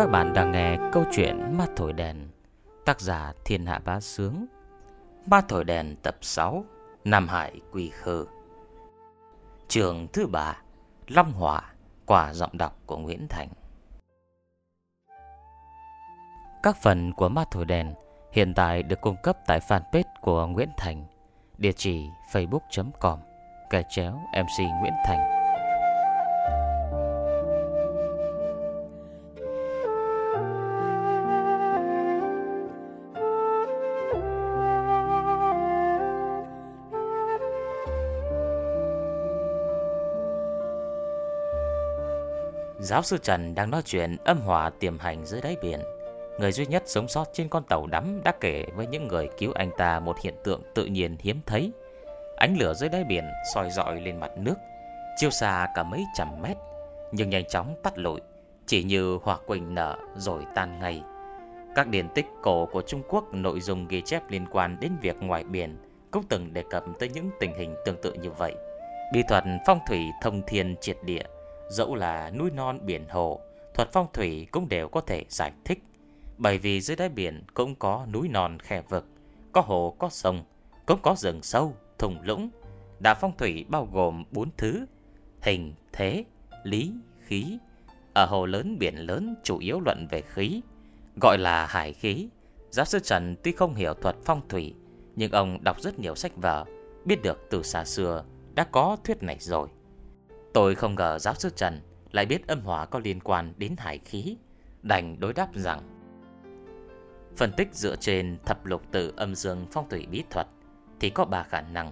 Các bạn đang nghe câu chuyện Ma Thổi Đèn, Tác giả Thiên Hạ Bá Sướng. Ma Thổi Đèn tập 6 Nam Hải Quỳ Khơ. Trường thứ ba, Long Hỏa Quả giọng đọc của Nguyễn Thành. Các phần của Ma Thổi Đèn hiện tại được cung cấp tại fanpage của Nguyễn Thành, Địa chỉ facebook.com Gạch chéo MC Nguyễn Thành. Giáo sư Trần đang nói chuyện âm hòa tiềm hành dưới đáy biển. Người duy nhất sống sót trên con tàu đắm đã kể với những người cứu anh ta một hiện tượng tự nhiên hiếm thấy. Ánh lửa dưới đáy biển soi dọi lên mặt nước, chiêu xa cả mấy trăm mét, nhưng nhanh chóng tắt lụi, chỉ như hòa quỳnh nở rồi tan ngay. Các điển tích cổ của Trung Quốc nội dung ghi chép liên quan đến việc ngoài biển cũng từng đề cập tới những tình hình tương tự như vậy. Bí thuật phong thủy thông thiên triệt địa Dẫu là núi non biển hồ, thuật phong thủy cũng đều có thể giải thích. Bởi vì dưới đáy biển cũng có núi non khe vực, có hồ có sông, cũng có rừng sâu, thùng lũng. Đạo phong thủy bao gồm bốn thứ: hình, thế, lý, khí. Ở hồ lớn biển lớn chủ yếu luận về khí, gọi là hải khí. Giáo sư Trần tuy không hiểu thuật phong thủy, nhưng ông đọc rất nhiều sách vở, biết được từ xa xưa đã có thuyết này rồi. Tôi không ngờ giáo sư Trần lại biết âm hỏa có liên quan đến hải khí, đành đối đáp rằng Phân tích dựa trên thập lục tự âm dương phong thủy bí thuật thì có ba khả năng.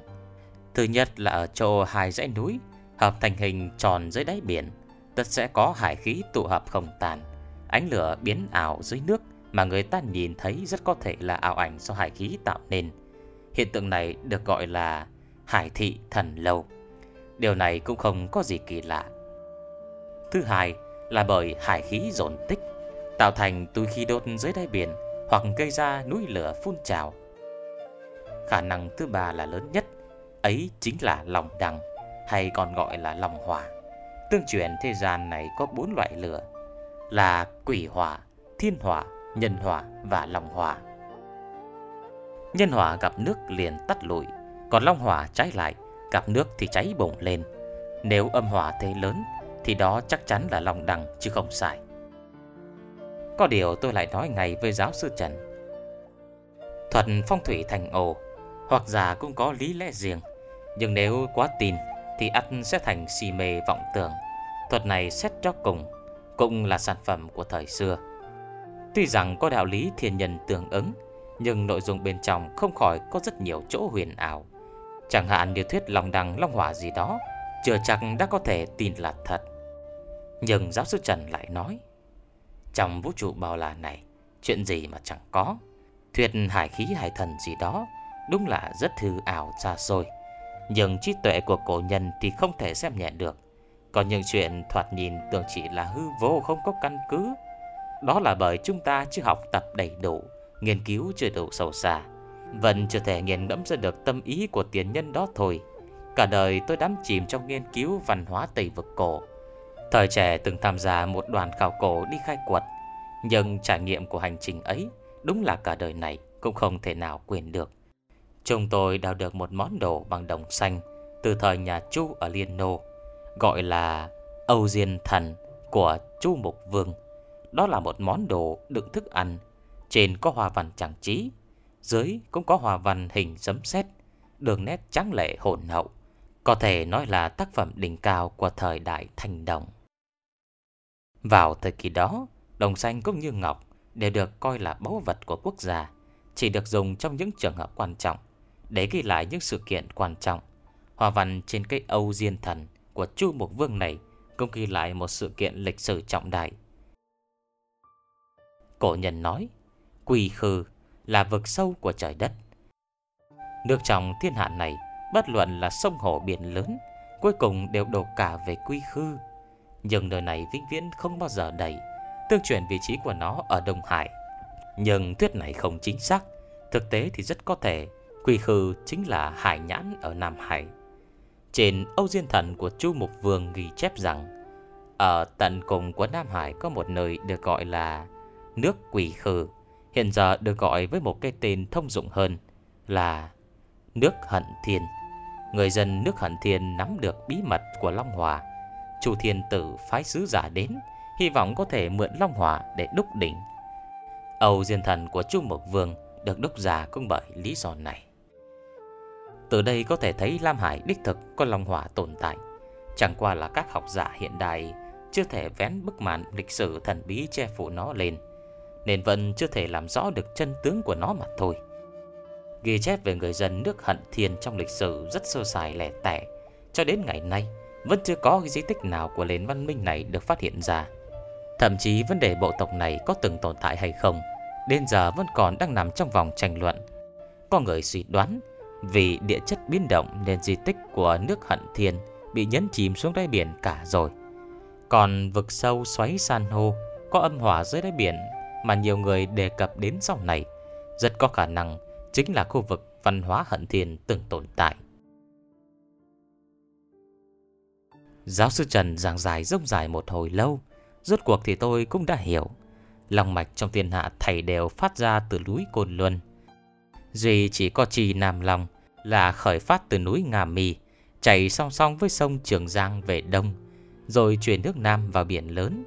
Thứ nhất là ở chỗ hai dãy núi hợp thành hình tròn dưới đáy biển, tất sẽ có hải khí tụ hợp không tàn, ánh lửa biến ảo dưới nước mà người ta nhìn thấy rất có thể là ảo ảnh do hải khí tạo nên. Hiện tượng này được gọi là hải thị thần lâu. Điều này cũng không có gì kỳ lạ. Thứ hai là bởi hải khí dồn tích Tạo thành túi khí đốt dưới đáy biển Hoặc gây ra núi lửa phun trào. Khả năng thứ ba là lớn nhất Ấy chính là lòng đằng Hay còn gọi là lòng hỏa. Tương truyền thế gian này có bốn loại lửa Là quỷ hỏa, thiên hỏa, nhân hỏa và lòng hỏa. Nhân hỏa gặp nước liền tắt lụi Còn long hỏa trái lại. Gặp nước thì cháy bùng lên. Nếu âm hỏa thế lớn, Thì đó chắc chắn là lòng đằng chứ không sai. Có điều tôi lại nói ngay với giáo sư Trần. Thuật phong thủy thành ồ, Hoặc giả cũng có lý lẽ riêng. Nhưng nếu quá tin, Thì ắt sẽ thành si mê vọng tưởng. Thuật này xét cho cùng, Cũng là sản phẩm của thời xưa. Tuy rằng có đạo lý thiên nhân tương ứng, Nhưng nội dung bên trong không khỏi có rất nhiều chỗ huyền ảo. Chẳng hạn như thuyết lòng đằng long hỏa gì đó, Chưa chắc đã có thể tin là thật. Nhưng giáo sư Trần lại nói, Trong vũ trụ bao la này, Chuyện gì mà chẳng có? Thuyết hải khí hải thần gì đó, Đúng là rất hư ảo xa xôi. Nhưng trí tuệ của cổ nhân Thì không thể xem nhẹ được. Còn những chuyện thoạt nhìn tưởng chỉ là hư vô Không có căn cứ. Đó là bởi chúng ta chưa học tập đầy đủ, Nghiên cứu chưa đủ sâu xa vẫn chưa thể nghiền ngẫm ra được tâm ý của tiền nhân đó thôi. Cả đời tôi đắm chìm trong nghiên cứu văn hóa Tây Vực cổ. Thời trẻ từng tham gia một đoàn khảo cổ đi khai quật. Nhưng trải nghiệm của hành trình ấy Đúng là cả đời này cũng không thể nào quên được. Chúng tôi đào được một món đồ bằng đồng xanh Từ thời nhà Chu ở Liên Nô, Gọi là Âu Diên Thần của Chu Mục Vương. Đó là một món đồ đựng thức ăn, Trên có hoa văn trang trí dưới cũng có hòa văn hình sấm sét, đường nét trắng lệ hồn hậu, có thể nói là tác phẩm đỉnh cao của thời đại thành đồng. Vào thời kỳ đó, đồng xanh cũng như ngọc đều được coi là báu vật của quốc gia, chỉ được dùng trong những trường hợp quan trọng để ghi lại những sự kiện quan trọng. Hòa văn trên cây Âu Diên Thần của Chu Mục Vương này cũng ghi lại một sự kiện lịch sử trọng đại. Cổ nhân nói, quỳ khư là vực sâu của trời đất. Nước trong thiên hạ này, bất luận là sông hồ biển lớn, cuối cùng đều đổ cả về quy khư. Nhưng nơi này vĩnh viễn không bao giờ đầy, tương truyền vị trí của nó ở Đông Hải. Nhưng thuyết này không chính xác, thực tế thì rất có thể quy khư chính là hải nhãn ở Nam Hải. Trên Âu Diên Thần của Chu Mục Vương ghi chép rằng Ở tận cùng của Nam Hải có một nơi được gọi là nước quỷ khử, hiện giờ được gọi với một cái tên thông dụng hơn là nước hận thiên. Người dân nước hận thiên nắm được bí mật của Long Hòa. Chủ thiên tử phái sứ giả đến, hy vọng có thể mượn Long Hòa để đúc đỉnh. Âu Diên Thần của Chu Mộc Vương được đúc giả cũng bởi lý do này. Từ đây có thể thấy Lam Hải đích thực có Long hòa tồn tại. Chẳng qua là các học giả hiện đại chưa thể vén bức màn lịch sử thần bí che phủ nó lên, nên vẫn chưa thể làm rõ được chân tướng của nó mà thôi. Ghi chép về người dân nước Hận Thiên trong lịch sử rất sơ sài lẻ tẻ, cho đến ngày nay vẫn chưa có di tích nào của nền văn minh này được phát hiện ra. Thậm chí vấn đề bộ tộc này có từng tồn tại hay không, đến giờ vẫn còn đang nằm trong vòng tranh luận. Có người suy đoán vì địa chất biến động nên di tích của nước Hận Thiên bị nhấn chìm xuống đáy biển cả rồi. Còn vực sâu xoáy san hô có âm hỏa dưới đáy biển mà nhiều người đề cập đến sau này, rất có khả năng chính là khu vực văn hóa Hận Thiên từng tồn tại. Giáo sư Trần giảng giải rông dài một hồi lâu, rốt cuộc thì tôi cũng đã hiểu. Lòng mạch trong thiên hạ thầy đều phát ra từ núi Côn Luân. Duy chỉ có trì Nam Long là khởi phát từ núi Ngà Mì, chảy song song với sông Trường Giang về đông, rồi chuyển nước Nam vào biển lớn.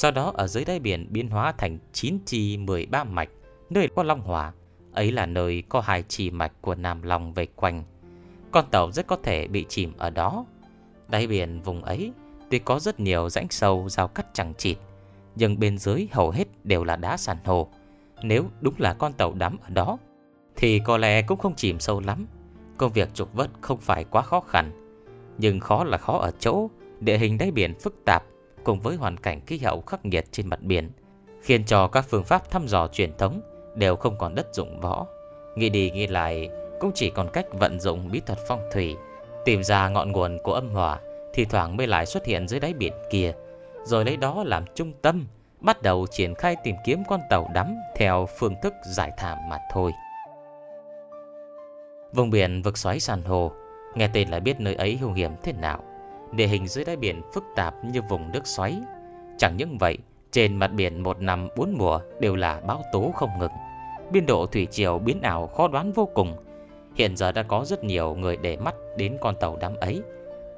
Sau đó ở dưới đáy biển biến hóa thành 9 chi 13 mạch, nơi có Long Hòa. Ấy là nơi có hai chi mạch của Nam Long vây quanh. Con tàu rất có thể bị chìm ở đó. Đáy biển vùng ấy tuy có rất nhiều rãnh sâu giao cắt chẳng chịt, nhưng bên dưới hầu hết đều là đá sàn hồ Nếu đúng là con tàu đắm ở đó, thì có lẽ cũng không chìm sâu lắm. Công việc trục vớt không phải quá khó khăn, nhưng khó là khó ở chỗ địa hình đáy biển phức tạp cùng với hoàn cảnh khí hậu khắc nghiệt trên mặt biển, khiến cho các phương pháp thăm dò truyền thống đều không còn đất dụng võ. Nghĩ đi nghĩ lại, cũng chỉ còn cách vận dụng bí thuật phong thủy, tìm ra ngọn nguồn của âm hỏa, thì thoảng mới lại xuất hiện dưới đáy biển kia, rồi lấy đó làm trung tâm, bắt đầu triển khai tìm kiếm con tàu đắm theo phương thức giải thảm mà thôi. Vùng biển vực xoáy san hô, nghe tên là biết nơi ấy hung hiểm thế nào. Địa hình dưới đáy biển phức tạp như vùng nước xoáy. Chẳng những vậy, trên mặt biển một năm bốn mùa đều là bão tố không ngừng. Biên độ thủy triều biến ảo khó đoán vô cùng. Hiện giờ đã có rất nhiều người để mắt đến con tàu đám ấy.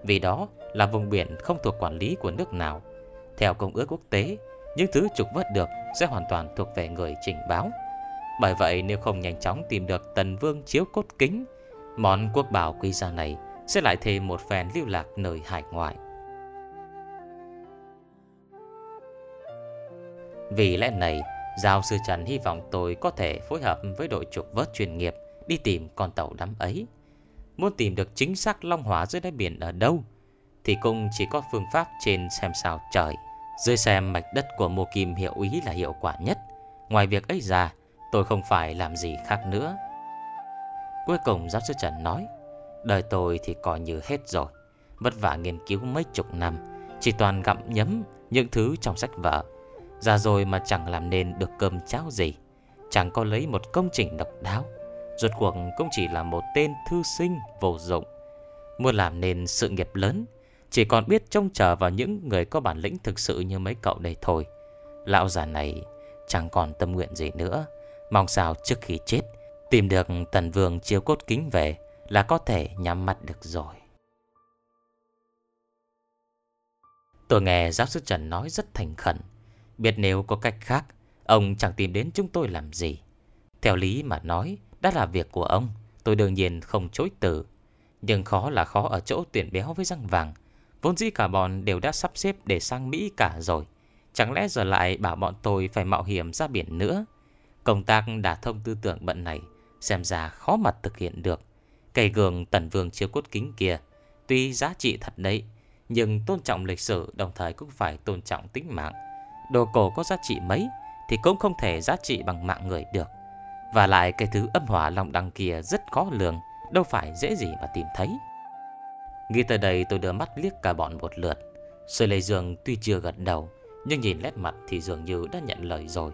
Vì đó là vùng biển không thuộc quản lý của nước nào. Theo công ước quốc tế, những thứ trục vớt được sẽ hoàn toàn thuộc về người trình báo. Bởi vậy nếu không nhanh chóng tìm được tần vương chiếu cốt kính, món quốc bảo quý gia này sẽ lại thêm một phen lưu lạc nơi hải ngoại. Vì lẽ này, Giáo sư Trần hy vọng tôi có thể phối hợp với đội trục vớt chuyên nghiệp đi tìm con tàu đắm ấy. Muốn tìm được chính xác long hỏa dưới đáy biển ở đâu, thì cũng chỉ có phương pháp trên xem sao trời. Dưới xem mạch đất của mô kim hiệu ý là hiệu quả nhất. Ngoài việc ấy ra, tôi không phải làm gì khác nữa. Cuối cùng giáo sư Trần nói, đời tôi thì coi như hết rồi. Vất vả nghiên cứu mấy chục năm, chỉ toàn gặm nhấm những thứ trong sách vở. Ra rồi mà chẳng làm nên được cơm cháo gì, chẳng có lấy một công trình độc đáo. Rốt cuộc cũng chỉ là một tên thư sinh vô dụng. Muốn làm nên sự nghiệp lớn, chỉ còn biết trông chờ vào những người có bản lĩnh thực sự như mấy cậu đây thôi. Lão già này chẳng còn tâm nguyện gì nữa. Mong sao trước khi chết Tìm được tần vương chiếu cốt kính về là có thể nhắm mắt được rồi. Tôi nghe giáo sư Trần nói rất thành khẩn. Biết nếu có cách khác, Ông chẳng tìm đến chúng tôi làm gì. Theo lý mà nói Đã là việc của ông, Tôi đương nhiên không chối từ. Nhưng khó là khó ở chỗ tuyển béo với răng vàng. Vốn dĩ cả bọn đều đã sắp xếp để sang Mỹ cả rồi. Chẳng lẽ giờ lại bảo bọn tôi phải mạo hiểm ra biển nữa? Công tác đả thông tư tưởng bận này, Xem ra khó mặt thực hiện được. Cây gường tần vương chiếu cốt kính kia, Tuy giá trị thật đấy, Nhưng tôn trọng lịch sử đồng thời cũng phải tôn trọng tính mạng. Đồ cổ có giá trị mấy Thì cũng không thể giá trị bằng mạng người được. Và lại cái thứ âm hỏa lòng đằng kia rất khó lường, Đâu phải dễ gì mà tìm thấy. Nghĩ tới đây tôi đưa mắt liếc cả bọn một lượt. Sư Lê Dương tuy chưa gật đầu, Nhưng nhìn nét mặt thì dường như đã nhận lời rồi.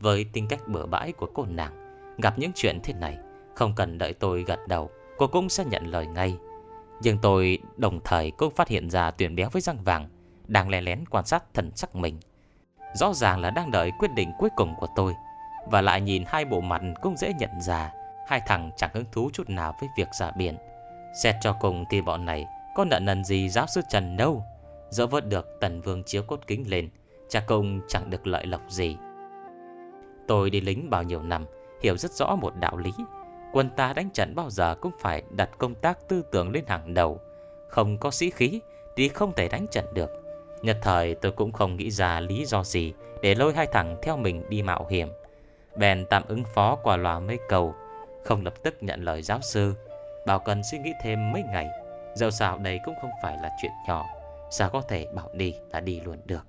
Với tính cách bừa bãi của cô nàng, Gặp những chuyện thế này, Không cần đợi tôi gật đầu Cô cũng sẽ nhận lời ngay. Nhưng tôi đồng thời cũng phát hiện ra tuyển béo với răng vàng, Đang lén lén quan sát thần sắc mình. Rõ ràng là đang đợi quyết định cuối cùng của tôi, Và lại nhìn hai bộ mặt cũng dễ nhận ra Hai thằng chẳng hứng thú chút nào với việc giả biển. Xét cho cùng thì bọn này Có nợ nần gì giáo sư Trần đâu? Dỡ vớt được tần vương chiếu cốt kính lên, Cha công chẳng được lợi lộc gì. Tôi đi lính bao nhiêu năm, Hiểu rất rõ một đạo lý. Quân ta đánh trận bao giờ cũng phải đặt công tác tư tưởng lên hàng đầu. Không có sĩ khí thì không thể đánh trận được. Nhật thời tôi cũng không nghĩ ra lý do gì Để lôi hai thằng theo mình đi mạo hiểm. Bèn tạm ứng phó qua loa mấy cầu Không lập tức nhận lời giáo sư. Bảo cần suy nghĩ thêm mấy ngày. Dẫu sao đây cũng không phải là chuyện nhỏ. Sao có thể bảo đi là đi luôn được?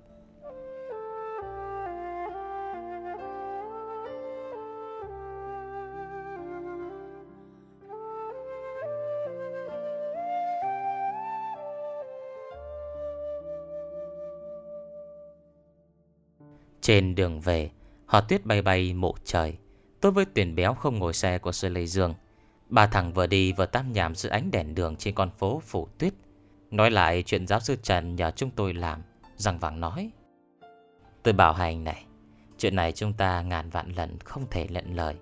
Trên đường về, Họ tuyết bay bay mộ trời. Tôi với tuyển béo không ngồi xe của Sư Lê Dương. Ba thằng vừa đi vừa tam nhảm dưới ánh đèn đường trên con phố phủ tuyết. Nói lại chuyện giáo sư Trần nhờ chúng tôi làm Răng vàng nói. Tôi bảo hành này, Chuyện này chúng ta ngàn vạn lần không thể lận lời.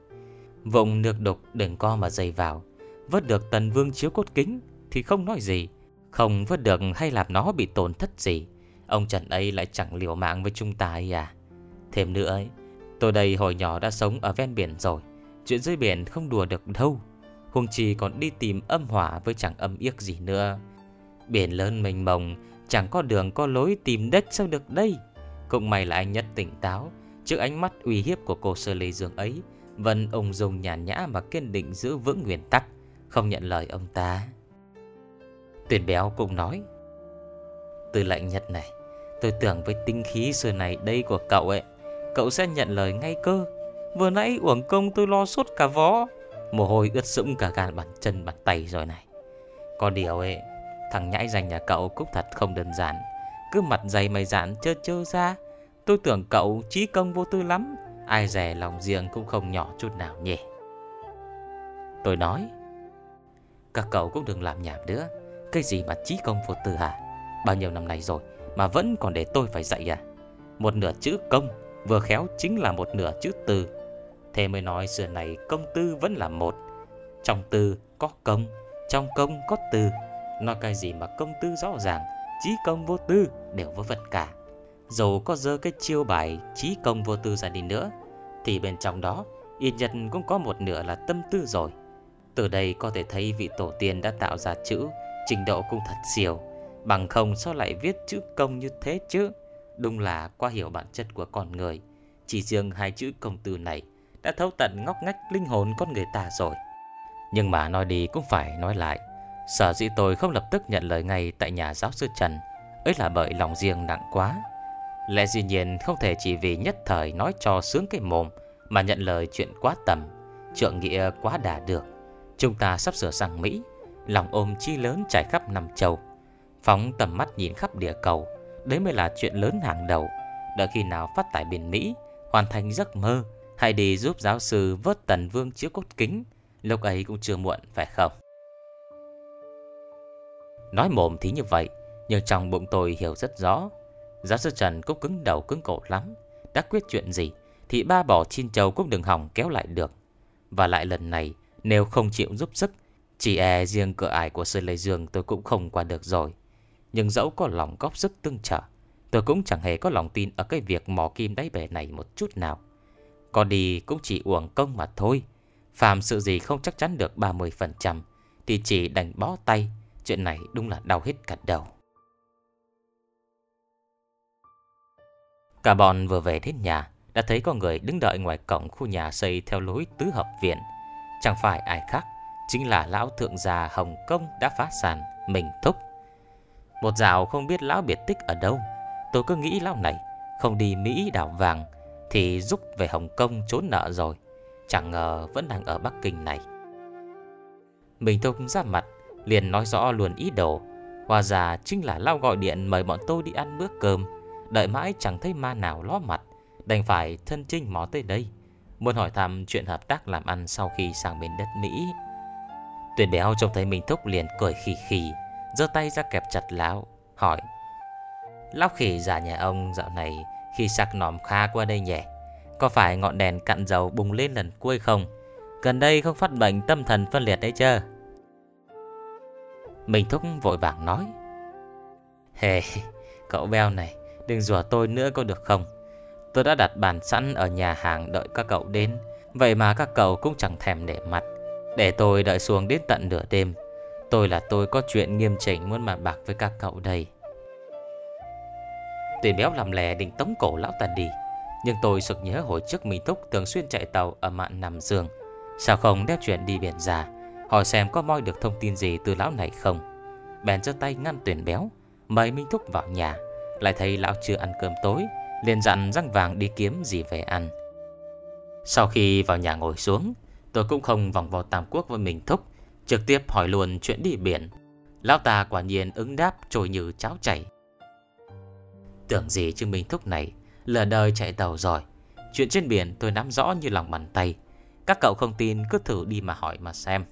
Vùng nước đục đừng co mà dây vào. Vớt được tần vương chiếu cốt kính Thì không nói gì. Không vớt được hay làm nó bị tổn thất gì. Ông Trần ấy lại chẳng liều mạng với chúng ta ấy à. Thêm nữa ấy, Tôi đây hồi nhỏ đã sống ở ven biển rồi, Chuyện dưới biển không đùa được đâu. Huông chi còn đi tìm âm hỏa với chẳng âm yếc gì nữa. Biển lớn mênh mông, Chẳng có đường, có lối tìm đất sao được đây? Cũng may là anh nhất tỉnh táo, Trước ánh mắt uy hiếp của cô Sơ Lê Dương ấy Vân ông dùng nhàn nhã mà kiên định giữ vững nguyên tắc, Không nhận lời ông ta. Tuyển béo cũng nói Từ lệnh nhật này, Tôi tưởng với tinh khí xưa này đây của cậu ấy Cậu sẽ nhận lời ngay cơ. Vừa nãy uổng công tôi lo suốt cả vó. Mồ hôi ướt sũng cả gan bàn chân bàn tay rồi này. Có điều ấy, Thằng nhãi dành nhà cậu cũng thật không đơn giản. Cứ mặt dày mày dạn chơ chơ ra. Tôi tưởng cậu trí công vô tư lắm. Ai rẻ lòng riêng cũng không nhỏ chút nào nhỉ. Tôi nói, Các cậu cũng đừng làm nhảm nữa. Cái gì mà trí công vô tư hả? Bao nhiêu năm nay rồi Mà vẫn còn để tôi phải dạy à? Một nửa chữ công Vừa khéo chính là một nửa chữ tư Thế mới nói xưa này công tư vẫn là một. Trong tư có công, Trong công có tư Nói cái gì mà công tư rõ ràng trí công vô tư đều vô vật cả. Dù có dơ cái chiêu bài trí công vô tư ra đi nữa, Thì bên trong đó Ít nhất cũng có một nửa là tâm tư rồi. Từ đây có thể thấy vị tổ tiên đã tạo ra chữ, Trình độ cũng thật siêu. Bằng không sao lại viết chữ công như thế chứ? Đúng là qua hiểu bản chất của con người. Chỉ riêng hai chữ công tư này Đã thấu tận ngóc ngách linh hồn con người ta rồi. Nhưng mà nói đi cũng phải nói lại, Sở dĩ tôi không lập tức nhận lời ngay Tại nhà giáo sư Trần, Ấy là bởi lòng riêng nặng quá. Lẽ dĩ nhiên không thể chỉ vì nhất thời Nói cho sướng cái mồm Mà nhận lời chuyện quá tầm, Trượng nghĩa quá đà được. Chúng ta sắp sửa sang Mỹ, Lòng ôm chi lớn trải khắp năm châu, Phóng tầm mắt nhìn khắp địa cầu Đấy mới là chuyện lớn hàng đầu. Đợi khi nào phát tải bên Mỹ, Hoàn thành giấc mơ, Hãy đi giúp giáo sư vớt tần vương chiếu cốt kính. Lúc ấy cũng chưa muộn, phải không? Nói mồm thì như vậy, Nhưng trong bụng tôi hiểu rất rõ. Giáo sư Trần cũng cứng đầu cứng cổ lắm. Đã quyết chuyện gì, Thì ba bỏ chin châu cũng đừng hỏng kéo lại được. Và lại lần này, Nếu không chịu giúp sức, Chỉ e riêng cửa ải của Sư Lê Dương tôi cũng không qua được rồi nhưng dẫu có lòng góp sức tương trợ, Tôi cũng chẳng hề có lòng tin Ở cái việc mò kim đáy bể này một chút nào. Còn đi cũng chỉ uổng công mà thôi. Phàm sự gì không chắc chắn được 30% Thì chỉ đành bó tay. Chuyện này đúng là đau hết cả đầu. Cả bọn vừa về đến nhà, Đã thấy có người đứng đợi ngoài cổng khu nhà xây theo lối tứ hợp viện. Chẳng phải ai khác, Chính là lão thượng gia Hồng Kông đã phá sản, Mình thúc một dạo không biết lão biệt tích ở đâu. Tôi cứ nghĩ lão này Không đi Mỹ đảo vàng Thì giúp về Hồng Kông trốn nợ rồi. Chẳng ngờ vẫn đang ở Bắc Kinh này. Mình Tông ra mặt, Liền nói rõ luôn ý đồ. Hòa già chính là lão gọi điện Mời bọn tôi đi ăn bữa cơm. Đợi mãi chẳng thấy ma nào ló mặt, Đành phải thân trinh mó tới đây. Muốn hỏi thăm chuyện hợp tác làm ăn Sau khi sang bên đất Mỹ. Tuyển béo trông thấy mình Thúc liền cười khì khì giơ tay ra kẹp chặt lão, Hỏi. Lão khỉ già nhà ông dạo này Khi sạc nòm kha qua đây nhỉ? Có phải ngọn đèn cặn dầu bùng lên lần cuối không? Gần đây không phát bệnh tâm thần phân liệt đấy chứ Mình thúc vội vàng nói. Hề, Cậu beo này, Đừng rủa tôi nữa có được không? Tôi đã đặt bàn sẵn ở nhà hàng đợi các cậu đến, Vậy mà các cậu cũng chẳng thèm để mặt. Để tôi đợi xuống đến tận nửa đêm Tôi là tôi có chuyện nghiêm chỉnh muốn bàn bạc với các cậu đây. Tiền béo làm lè định tống cổ lão ta đi, Nhưng tôi sực nhớ hồi trước mình thúc thường xuyên chạy tàu ở mạn nằm Dương Sao không đem chuyện đi biển già, Hỏi xem có moi được thông tin gì từ lão này không? Bèn giơ tay ngăn tuyển béo, Mời Minh Thúc vào nhà, Lại thấy lão chưa ăn cơm tối, liền dặn răng vàng đi kiếm gì về ăn. Sau khi vào nhà ngồi xuống, Tôi cũng không vòng vào Tam Quốc với Minh Thúc Trực tiếp hỏi luôn chuyện đi biển. Lão ta quả nhiên ứng đáp trôi như cháo chảy. Tưởng gì chứ Minh Thúc này, Lờ đời chạy tàu rồi Chuyện trên biển tôi nắm rõ như lòng bàn tay. Các cậu không tin, cứ thử đi mà hỏi mà xem.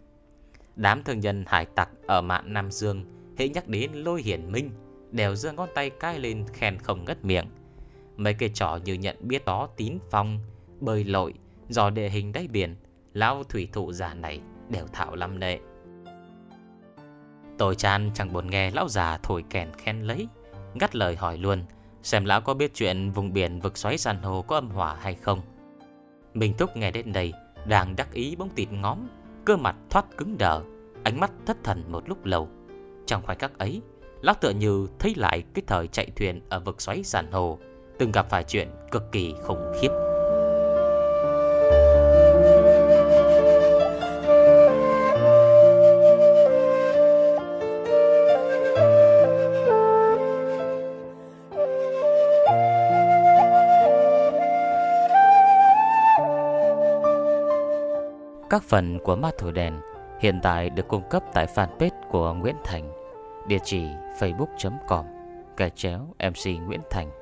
Đám thương nhân hải tặc ở mạn Nam Dương Hãy nhắc đến lôi hiển minh Đều giơ ngón tay cai lên khen không ngất miệng. Mấy cây trò như nhận biết đó tín phong, Bơi lội, Dò địa hình đáy biển, Lão thủy thụ già này đều thạo lắm đấy. Tôi chan chẳng buồn nghe lão già thổi kèn khen lấy, Ngắt lời hỏi luôn, Xem lão có biết chuyện vùng biển vực xoáy san hô có âm hỏa hay không. Mình thúc nghe đến đây, Đang đắc ý bóng tịt ngóm, Cơ mặt thoát cứng đờ, Ánh mắt thất thần một lúc lâu. Trong khoảnh khắc ấy, Lão tựa như thấy lại cái thời chạy thuyền Ở vực xoáy san hô, Từng gặp phải chuyện cực kỳ khủng khiếp. Các phần của Ma Thổi Đèn hiện tại được cung cấp tại fanpage của Nguyễn Thành, địa chỉ facebook.com, gạch chéo MC Nguyễn Thành.